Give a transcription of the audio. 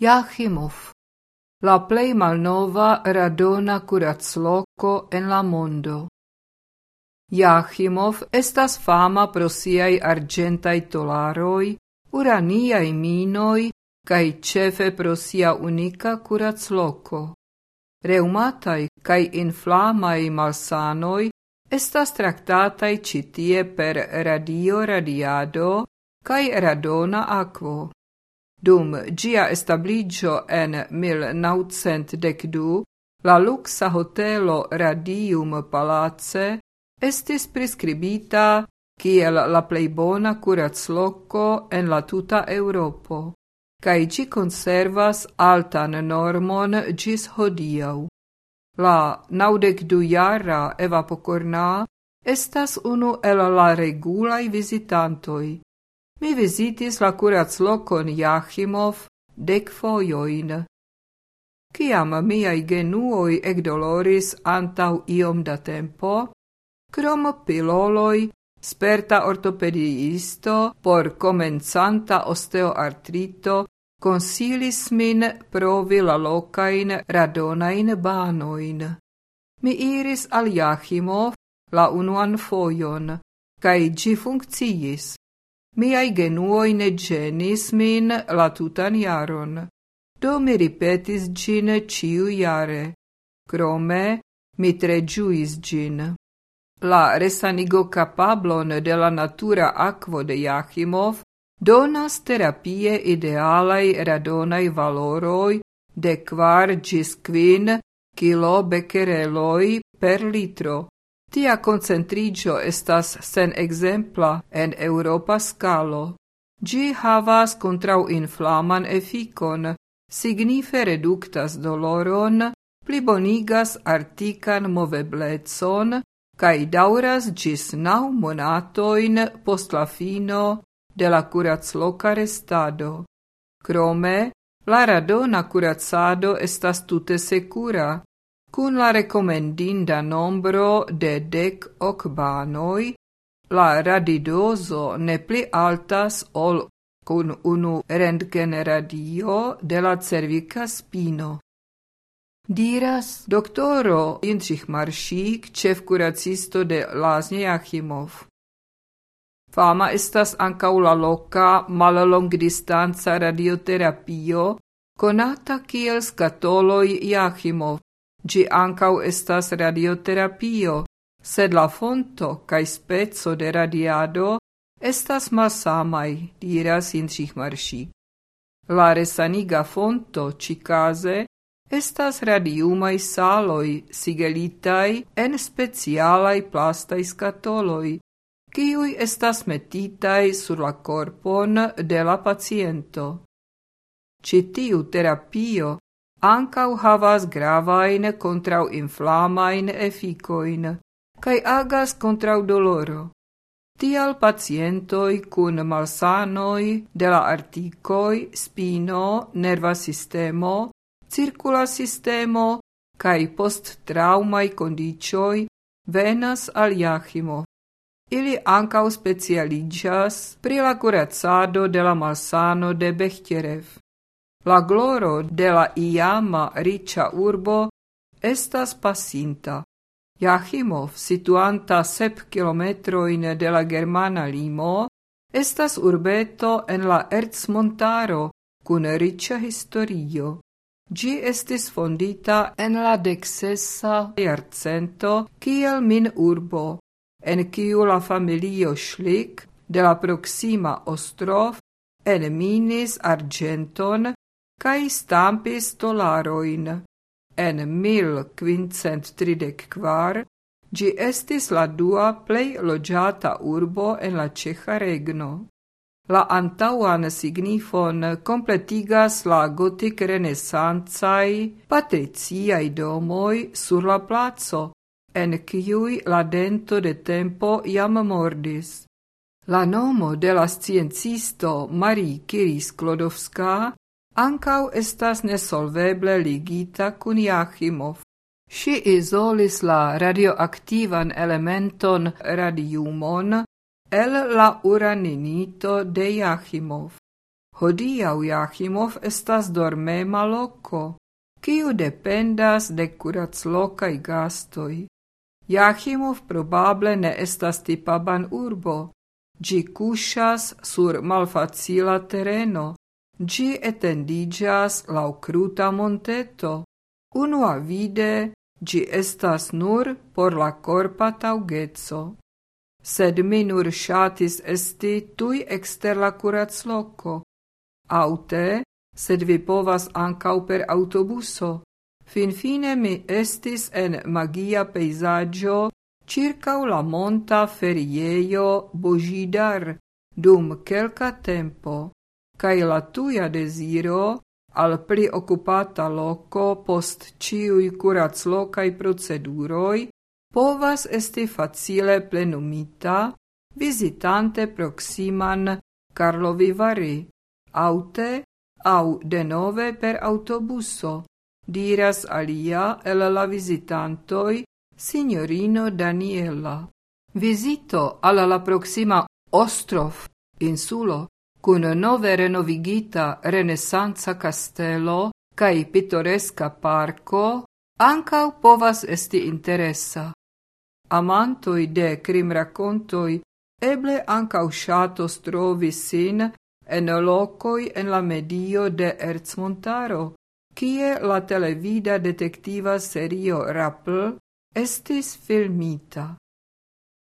Jahimov. La plej malnova radona kuracloko en la mondo. Jahimov estas fama pro siaj arĝentaj tolaroj, uraniaj minoj kaj ĉefe pro sia unika kuracloko. Reumataj kaj inflamaj malsanoj estas traktataj ĉi tie per radio radiado kaj radona akvo. Dum gia establigio en 1912, la luxa hotelo Radium Palace estis prescribita kiel la plej bona kuracloko en la tuta Europo, cae ci conservas altan normon gis hodiau. La naŭdek jara Eva Pokorna estas unu el la regulai visitantoi, Mi visitis la curaclocon Jachimov dec foioin. Ciam miai genuoi ec doloris antau iom da tempo, crom piloloi, sperta ortopediisto por comenzanta osteoartrito consilis min provi la locain radonain banoin. Mi iris al Jachimov la unuan foion, cae gi funcciis Miaj genuoi ne genis min la tutan jaron, do mi ripetis gin ciu jare. Crome, mi tre giuis gin. La resanigo Capablon de la natura aquo de donas terapie idealai radonai valoroi de kvar quin kilo becereloi per litro Tia concentrigio estas sen exempla en Europa scalo. Gi havas contrau inflaman efficon, signife reductas doloron, plibonigas artican moveblezon, cae dauras gis nau monatoin post la fino de la curacloca restado. Crome, la radona curacado estas tute secura, kun la recomendinda nombro de dec ok banoi, la radidoso ne pli altas ol cun unu rentgenradio de la cervica spino. Diras doktoro Intrich Maršik, ĉef kuracisto de Laznje Jahimov. Fama estas ankaŭ la loka mallongdistanca radioterapio konata kiel skatoloj Jahimov. Gi ancau estas radioterapio, sed la fonto cae spezzo de radiado estas malsamai, diras in Marshi. La resaniga fonto, cicase, estas radiumai saloi sigelitai en specialai plastai scatoloi, kiui estas metitai sur la corpon de la paciento. Citiu terapio ancau havas gravain contrau inflamain efficoin, cae agas contrau doloro. Tial pacientoi cun malsanoi de la articoi, spino, nerva sistemo, circula sistemo, cae post traumai condicioi venas al Iachimo. Ili ancau specialigas pri la curazzado de la malsano de Bechterev. La gloro de la iama riĉa urbo estas pasinta. Jahimov, situanta sep kilometrojn de la germana limo, estas urbeto en la Erzmontaro kun riĉa historio. Ĝi estis fondita en la deksesa jarcento kiel min urbo, en kiu la familio Schlick de la proxima Ostrov enminis argenton cae stampis dolaroin. En mil quincent tridec quar, gi estis la dua plei logiata urbo en la Ceja regno. La antauan signifon completigas la gotic renesanzai patriciai domoi sur la plazo, en ciui la dento de tempo iam mordis. La nomo de la sciencisto Marie Kiris Klodowska ankaŭ estas nesolveble ligita kun Jachimov. Si izolis la radioaktivan elementon radiumon el la uraninito de Jachimov. Hodiaŭ Jachimov estas dormema loko, kiu dependas de kuraclokaj gastoj. Jahimov probable ne estas tipaban urbo, gi kuŝas sur malfacila tereno, gi etendigas lau cruta monteto. Unua vide gi estas nur por la corpa taugetso. Sed mi nur shatis esti tui exter la curacloco. Aute, sed vi povas ancau per autobuso. Finfine mi estis en magia peisaggio circau la monta ferieio Bojidar dum quelca tempo cae la tuia desiro al pli occupata loco post ciui curats locai proceduroi povas esti facile plenumita visitante proximan Carlovivari, aute au denove per autobuso, diras alia el la visitantoi signorino Daniela. Visito alla la proxima Ostrov, insulo, cun nove renovigita renessanza castello cae pittoresca parco, ancau povas esti interessa. Amantoi de crim raccontoi eble ancau shatos trovi sin en locoi en la medio de Erzmontaro, kie la televida detectiva serio Rappel estis filmita.